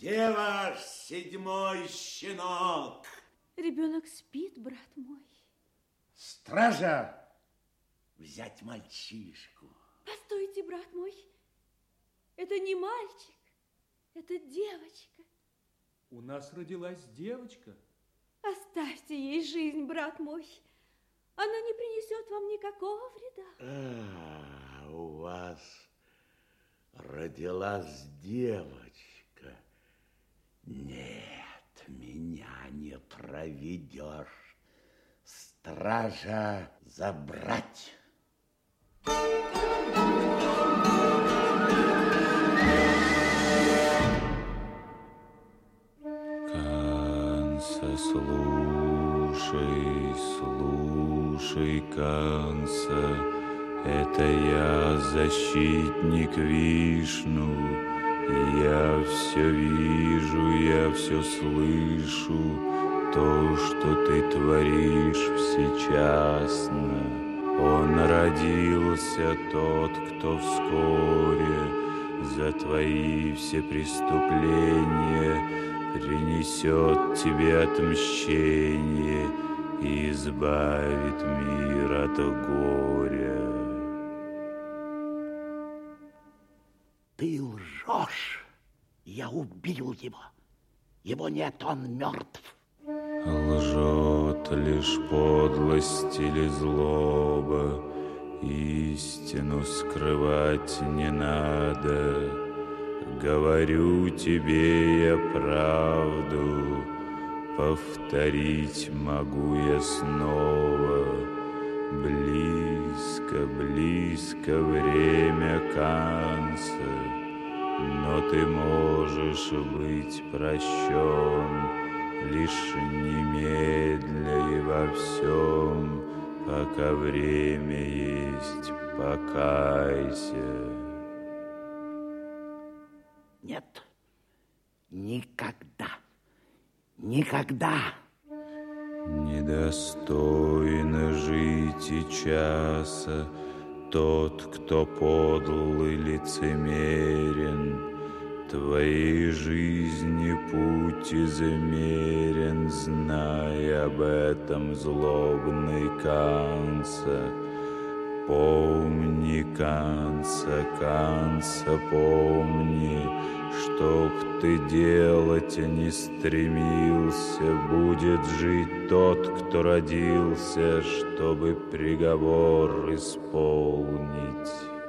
Где ваш седьмой щенок? Ребенок спит, брат мой. Стража! Взять мальчишку. Постойте, брат мой. Это не мальчик, это девочка. У нас родилась девочка. Оставьте ей жизнь, брат мой. Она не принесет вам никакого вреда. А, у вас родилась девочка. Нет, меня не проведешь. Стража забрать. Канса, слушай, слушай, Канса, это я, защитник Вишну, я все вижу, я все слышу, то, что ты творишь всечасно. Он родился тот, кто вскоре за твои все преступления принесет тебе отмщение и избавит мир от горя. Ты лжешь. Я убил его. Его нет, он мертв. Лжет лишь подлость или злоба, Истину скрывать не надо. Говорю тебе я правду, Повторить могу я снова. Близко, близко время конца, Но ты можешь быть прощен Лишь немедля и во всем, Пока время есть, покайся. Нет, никогда, никогда. Недостойно жить и часа Тот, кто подл и лицемерен, Твоей жизни путь измерен, Зная об этом злобный Канца. Помни, Канца, Канца, помни, Чтоб ты делать не стремился, Будет жить тот, кто родился, Чтобы приговор исполнить.